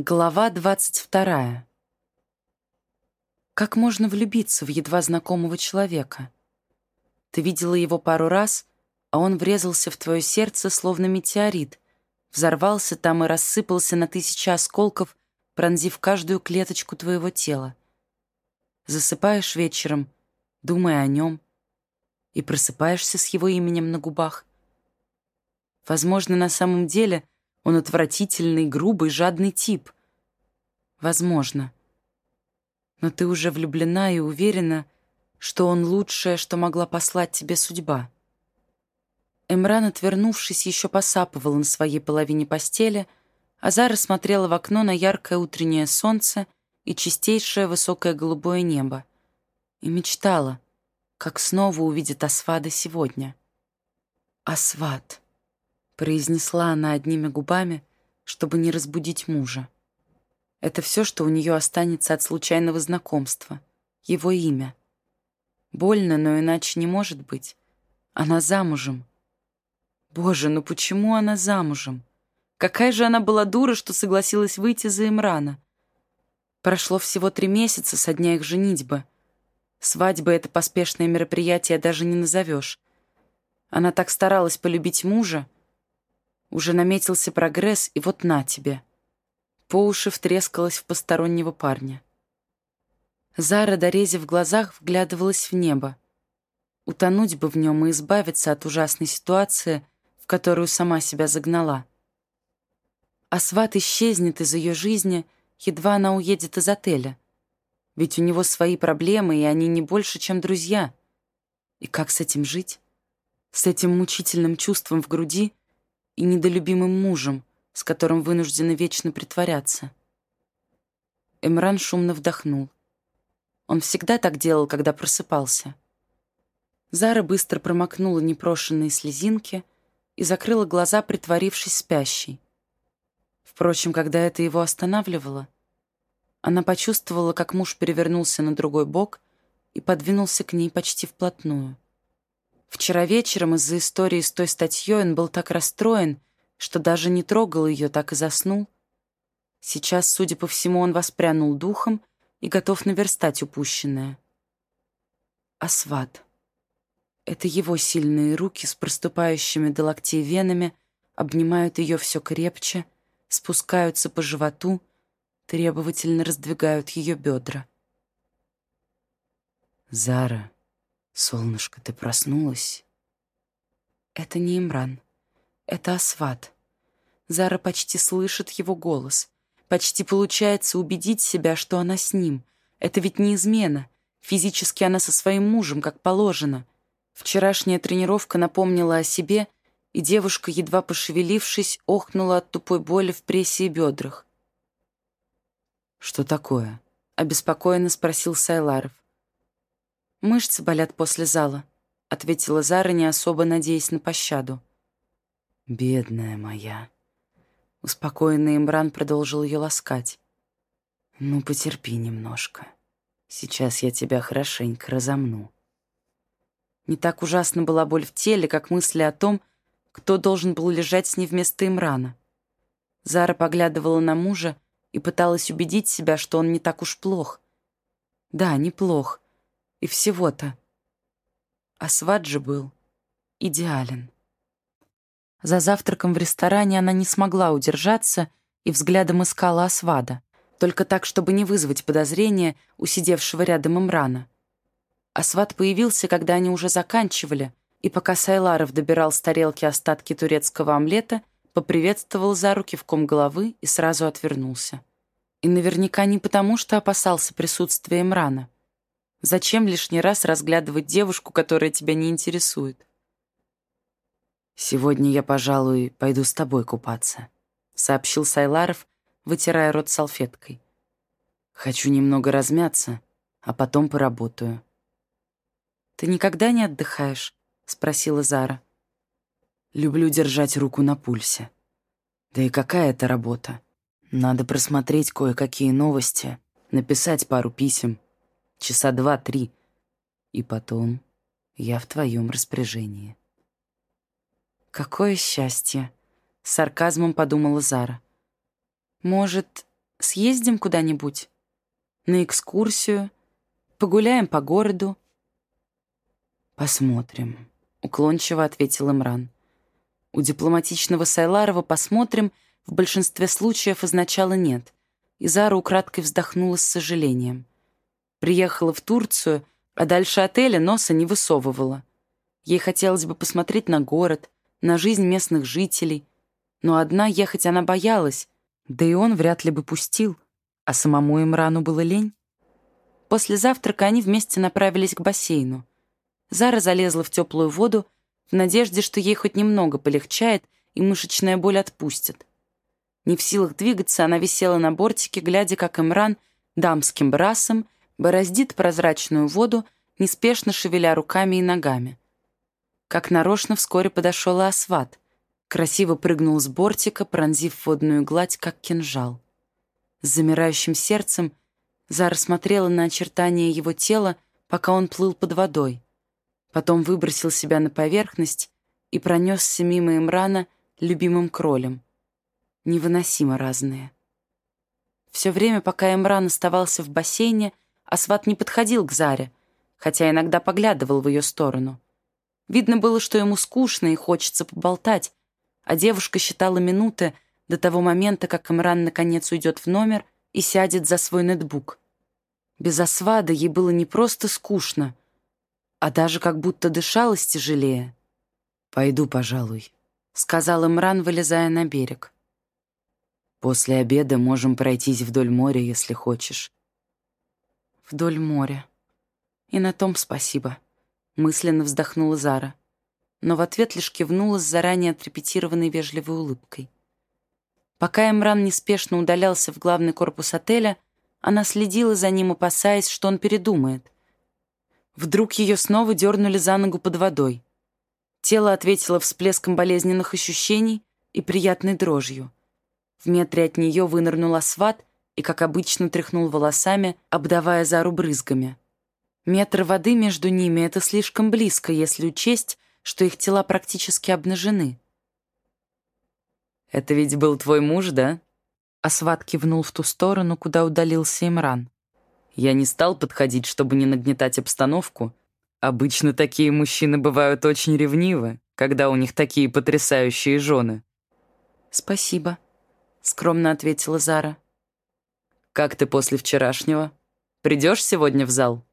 Глава двадцать вторая. Как можно влюбиться в едва знакомого человека? Ты видела его пару раз, а он врезался в твое сердце, словно метеорит, взорвался там и рассыпался на тысячи осколков, пронзив каждую клеточку твоего тела. Засыпаешь вечером, думая о нем, и просыпаешься с его именем на губах. Возможно, на самом деле — он отвратительный, грубый, жадный тип. Возможно. Но ты уже влюблена и уверена, что он лучшее, что могла послать тебе судьба. Эмран, отвернувшись, еще посапывал на своей половине постели, а Зара смотрела в окно на яркое утреннее солнце и чистейшее высокое голубое небо и мечтала, как снова увидит Асвада сегодня. Асвад произнесла она одними губами, чтобы не разбудить мужа. Это все, что у нее останется от случайного знакомства. Его имя. Больно, но иначе не может быть. Она замужем. Боже, ну почему она замужем? Какая же она была дура, что согласилась выйти за Имрана? Прошло всего три месяца со дня их женитьбы. Свадьба — это поспешное мероприятие даже не назовешь. Она так старалась полюбить мужа, уже наметился прогресс, и вот на тебе. По уши втрескалась в постороннего парня. Зара, дорезив в глазах, вглядывалась в небо. Утонуть бы в нем и избавиться от ужасной ситуации, в которую сама себя загнала. А сват исчезнет из ее жизни, едва она уедет из отеля. Ведь у него свои проблемы, и они не больше, чем друзья. И как с этим жить? С этим мучительным чувством в груди, и недолюбимым мужем, с которым вынуждены вечно притворяться. Эмран шумно вдохнул. Он всегда так делал, когда просыпался. Зара быстро промокнула непрошенные слезинки и закрыла глаза, притворившись спящей. Впрочем, когда это его останавливало, она почувствовала, как муж перевернулся на другой бок и подвинулся к ней почти вплотную. Вчера вечером из-за истории с той статьей он был так расстроен, что даже не трогал ее, так и заснул. Сейчас, судя по всему, он воспрянул духом и готов наверстать упущенное. Асват. Это его сильные руки с проступающими до локтей венами обнимают ее все крепче, спускаются по животу, требовательно раздвигают ее бедра. «Зара», «Солнышко, ты проснулась?» Это не Имран. Это Асват. Зара почти слышит его голос. Почти получается убедить себя, что она с ним. Это ведь не измена. Физически она со своим мужем, как положено. Вчерашняя тренировка напомнила о себе, и девушка, едва пошевелившись, охнула от тупой боли в прессе и бедрах. «Что такое?» — обеспокоенно спросил Сайларов. «Мышцы болят после зала», — ответила Зара, не особо надеясь на пощаду. «Бедная моя», — успокоенный Имран продолжил ее ласкать. «Ну, потерпи немножко. Сейчас я тебя хорошенько разомну». Не так ужасна была боль в теле, как мысли о том, кто должен был лежать с ней вместо Имрана. Зара поглядывала на мужа и пыталась убедить себя, что он не так уж плох. Да, неплох, и всего-то. А сват же был идеален. За завтраком в ресторане она не смогла удержаться и взглядом искала Асвада, только так, чтобы не вызвать подозрения у сидевшего рядом Имрана. Асвад появился, когда они уже заканчивали, и пока Сайларов добирал с тарелки остатки турецкого омлета, поприветствовал за руки в ком головы и сразу отвернулся. И наверняка не потому, что опасался присутствия Имрана. Зачем лишний раз разглядывать девушку, которая тебя не интересует? «Сегодня я, пожалуй, пойду с тобой купаться», — сообщил Сайларов, вытирая рот салфеткой. «Хочу немного размяться, а потом поработаю». «Ты никогда не отдыхаешь?» — спросила Зара. «Люблю держать руку на пульсе. Да и какая это работа? Надо просмотреть кое-какие новости, написать пару писем, часа два-три. И потом я в твоем распоряжении. Какое счастье! Сарказмом подумала Зара. Может, Съездим куда-нибудь? На экскурсию? Погуляем по городу?» «Посмотрим», — уклончиво ответил Имран. У дипломатичного Сайларова «посмотрим» в большинстве случаев означало «нет», и Зара украдкой вздохнула с сожалением. Приехала в Турцию, а дальше отеля носа не высовывала. Ей хотелось бы посмотреть на город, на жизнь местных жителей, но одна ехать она боялась, да и он вряд ли бы пустил, а самому Имрану было лень. После завтрака они вместе направились к бассейну. Зара залезла в теплую воду в надежде, что ей хоть немного полегчает и мышечная боль отпустит. Не в силах двигаться, она висела на бортике, глядя, как Имран дамским брасом бороздит прозрачную воду, неспешно шевеля руками и ногами. Как нарочно вскоре подошел Асват. Красиво прыгнул с бортика, пронзив водную гладь, как кинжал. С замирающим сердцем Зара смотрела на очертания его тела, пока он плыл под водой. Потом выбросил себя на поверхность и пронесся мимо Имрана любимым кролем. Невыносимо разные. Все время, пока Имран оставался в бассейне, Асват не подходил к Заре, хотя иногда поглядывал в ее сторону. Видно было, что ему скучно и хочется поболтать, а девушка считала минуты до того момента, как Имран наконец уйдет в номер и сядет за свой ноутбук. Без Асвада ей было не просто скучно, а даже как будто дышалось тяжелее. «Пойду, пожалуй», — сказал Имран, вылезая на берег. «После обеда можем пройтись вдоль моря, если хочешь». «Вдоль моря. И на том спасибо», — мысленно вздохнула Зара. Но в ответ лишь кивнула с заранее отрепетированной вежливой улыбкой. Пока Эмран неспешно удалялся в главный корпус отеля, она следила за ним, опасаясь, что он передумает. Вдруг ее снова дернули за ногу под водой. Тело ответило всплеском болезненных ощущений и приятной дрожью. В метре от нее вынырнул асфат и, как обычно, тряхнул волосами, обдавая Зару брызгами. Метр воды между ними — это слишком близко, если учесть, что их тела практически обнажены. «Это ведь был твой муж, да?» Асват кивнул в ту сторону, куда удалился Имран. «Я не стал подходить, чтобы не нагнетать обстановку. Обычно такие мужчины бывают очень ревнивы, когда у них такие потрясающие жены». «Спасибо», — скромно ответила Зара. «Как ты после вчерашнего? Придешь сегодня в зал?»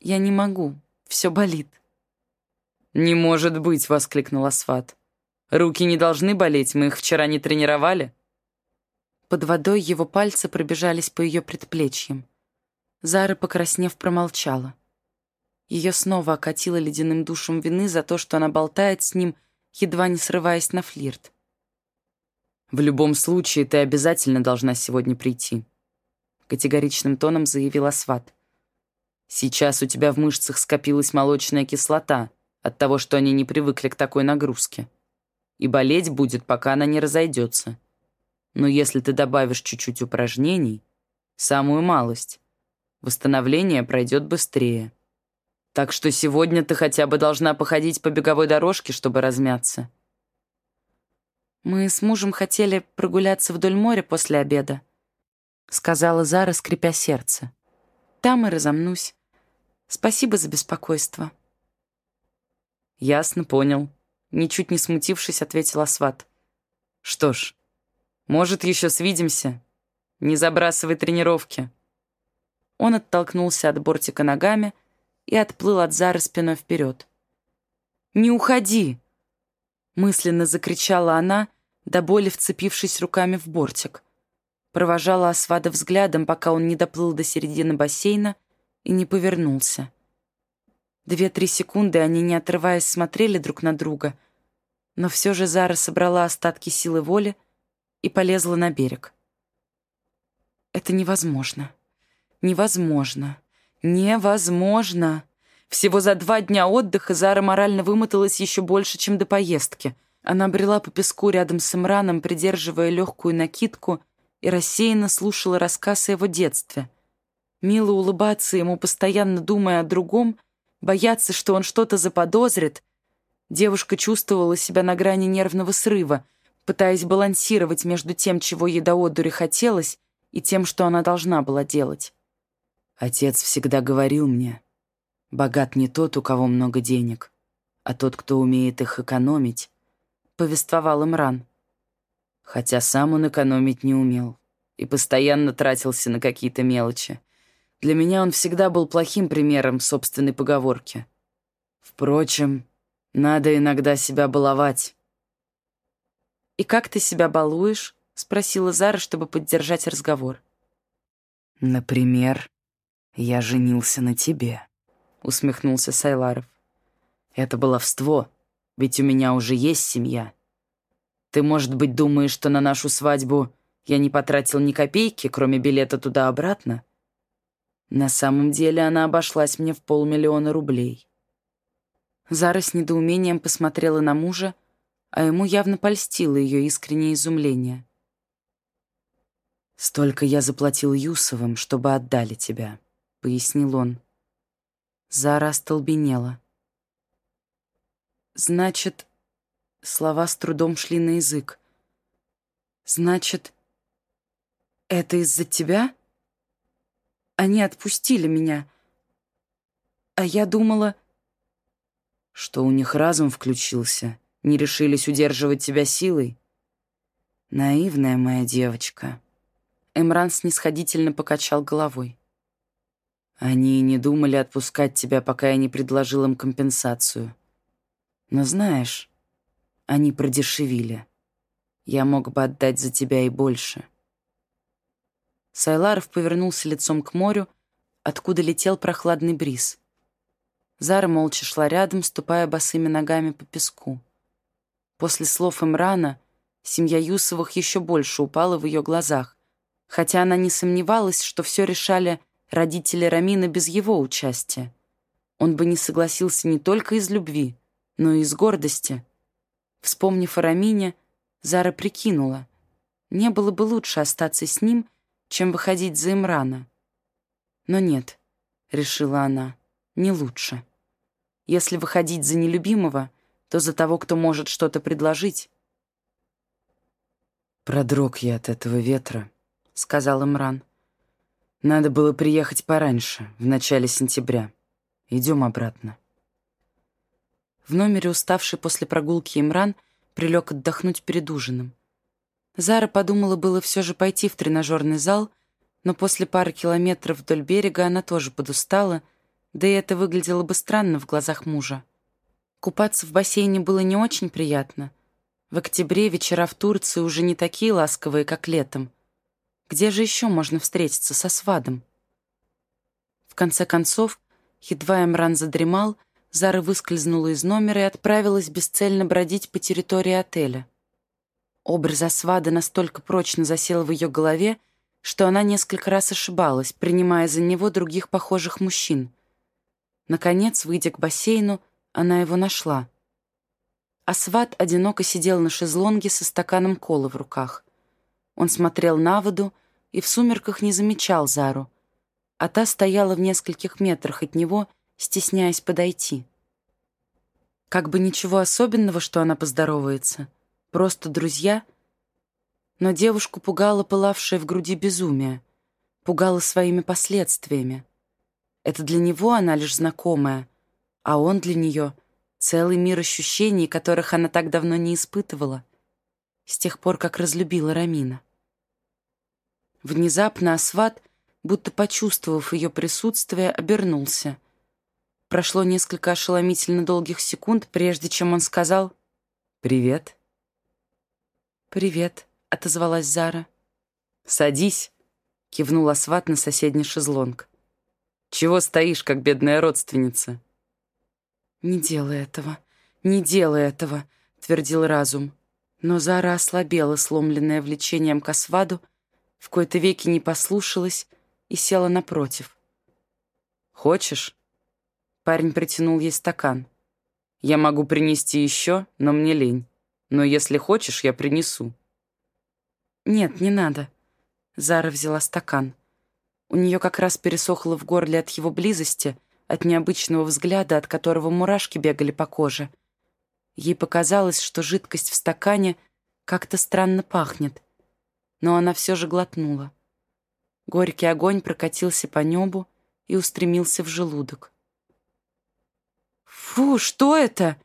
«Я не могу. Все болит». «Не может быть!» — воскликнул Асфат. Руки не должны болеть, мы их вчера не тренировали». Под водой его пальцы пробежались по ее предплечьям. Зара, покраснев, промолчала. Ее снова окатило ледяным душем вины за то, что она болтает с ним, едва не срываясь на флирт. «В любом случае, ты обязательно должна сегодня прийти», — категоричным тоном заявил Асват. «Сейчас у тебя в мышцах скопилась молочная кислота от того, что они не привыкли к такой нагрузке и болеть будет, пока она не разойдется. Но если ты добавишь чуть-чуть упражнений, самую малость, восстановление пройдет быстрее. Так что сегодня ты хотя бы должна походить по беговой дорожке, чтобы размяться. «Мы с мужем хотели прогуляться вдоль моря после обеда», — сказала Зара, скрипя сердце. «Там и разомнусь. Спасибо за беспокойство». «Ясно, понял», Ничуть не смутившись, ответил Асват. «Что ж, может, еще свидимся. Не забрасывай тренировки». Он оттолкнулся от бортика ногами и отплыл от Зары спиной вперед. «Не уходи!» Мысленно закричала она, до боли вцепившись руками в бортик. Провожала Асвада взглядом, пока он не доплыл до середины бассейна и не повернулся. Две-три секунды они, не отрываясь, смотрели друг на друга, но все же Зара собрала остатки силы воли и полезла на берег. Это невозможно. Невозможно. Невозможно. Всего за два дня отдыха Зара морально вымоталась еще больше, чем до поездки. Она брела по песку рядом с Имраном, придерживая легкую накидку, и рассеянно слушала рассказ о его детстве. Мило улыбаться ему, постоянно думая о другом, бояться, что он что-то заподозрит. Девушка чувствовала себя на грани нервного срыва, пытаясь балансировать между тем, чего ей до одури хотелось, и тем, что она должна была делать. Отец всегда говорил мне, богат не тот, у кого много денег, а тот, кто умеет их экономить, повествовал Имран. Хотя сам он экономить не умел и постоянно тратился на какие-то мелочи. Для меня он всегда был плохим примером собственной поговорки. Впрочем, надо иногда себя баловать. «И как ты себя балуешь?» — спросила Зара, чтобы поддержать разговор. «Например, я женился на тебе», — усмехнулся Сайларов. «Это баловство, ведь у меня уже есть семья. Ты, может быть, думаешь, что на нашу свадьбу я не потратил ни копейки, кроме билета туда-обратно? На самом деле она обошлась мне в полмиллиона рублей». Зара с недоумением посмотрела на мужа, а ему явно польстило ее искреннее изумление. «Столько я заплатил Юсовым, чтобы отдали тебя», — пояснил он. Зара остолбенела. «Значит...» — слова с трудом шли на язык. «Значит, это из-за тебя? Они отпустили меня. А я думала...» «Что у них разум включился?» не решились удерживать тебя силой? Наивная моя девочка. Эмран снисходительно покачал головой. Они не думали отпускать тебя, пока я не предложил им компенсацию. Но знаешь, они продешевили. Я мог бы отдать за тебя и больше. Сайларов повернулся лицом к морю, откуда летел прохладный бриз. Зара молча шла рядом, ступая босыми ногами по песку. После слов Имрана семья Юсовых еще больше упала в ее глазах, хотя она не сомневалась, что все решали родители Рамина без его участия. Он бы не согласился не только из любви, но и из гордости. Вспомнив о Рамине, Зара прикинула, не было бы лучше остаться с ним, чем выходить за Имрана. Но нет, решила она, не лучше. Если выходить за нелюбимого — то за того, кто может что-то предложить. «Продрог я от этого ветра», — сказал Имран. «Надо было приехать пораньше, в начале сентября. Идем обратно». В номере, уставший после прогулки Имран, прилег отдохнуть перед ужином. Зара подумала было все же пойти в тренажерный зал, но после пары километров вдоль берега она тоже подустала, да и это выглядело бы странно в глазах мужа. Купаться в бассейне было не очень приятно. В октябре вечера в Турции уже не такие ласковые, как летом. Где же еще можно встретиться со свадом? В конце концов, едва Эмран задремал, Зара выскользнула из номера и отправилась бесцельно бродить по территории отеля. Образ Асвада настолько прочно засел в ее голове, что она несколько раз ошибалась, принимая за него других похожих мужчин. Наконец, выйдя к бассейну, она его нашла. Асват одиноко сидел на шезлонге со стаканом колы в руках. Он смотрел на воду и в сумерках не замечал Зару, а та стояла в нескольких метрах от него, стесняясь подойти. Как бы ничего особенного, что она поздоровается. Просто друзья. Но девушку пугало пылавшее в груди безумие. Пугало своими последствиями. Это для него она лишь знакомая — а он для нее — целый мир ощущений, которых она так давно не испытывала, с тех пор, как разлюбила Рамина. Внезапно Асват, будто почувствовав ее присутствие, обернулся. Прошло несколько ошеломительно долгих секунд, прежде чем он сказал «Привет». «Привет», — отозвалась Зара. «Садись», — кивнул Асват на соседний шезлонг. «Чего стоишь, как бедная родственница?» «Не делай этого, не делай этого», — твердил разум. Но Зара ослабела, сломленная влечением к Асваду, в кои-то веки не послушалась и села напротив. «Хочешь?» Парень притянул ей стакан. «Я могу принести еще, но мне лень. Но если хочешь, я принесу». «Нет, не надо». Зара взяла стакан. У нее как раз пересохло в горле от его близости, от необычного взгляда, от которого мурашки бегали по коже. Ей показалось, что жидкость в стакане Как-то странно пахнет. Но она все же глотнула. Горький огонь прокатился по небу и устремился в желудок. «Фу, что это?»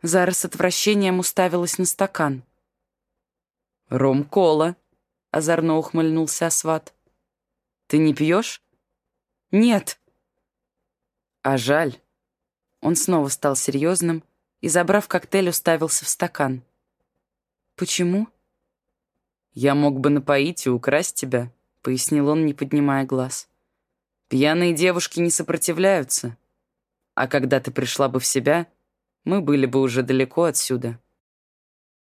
Зара с отвращением уставилась на стакан. «Ром-кола», — озорно ухмыльнулся Асват. «Ты не пьешь?» «Нет». «А жаль». Он снова стал серьезным и, забрав коктейль, уставился в стакан. «Почему?» «Я мог бы напоить и украсть тебя», — пояснил он, не поднимая глаз. «Пьяные девушки не сопротивляются. А когда ты пришла бы в себя, мы были бы уже далеко отсюда».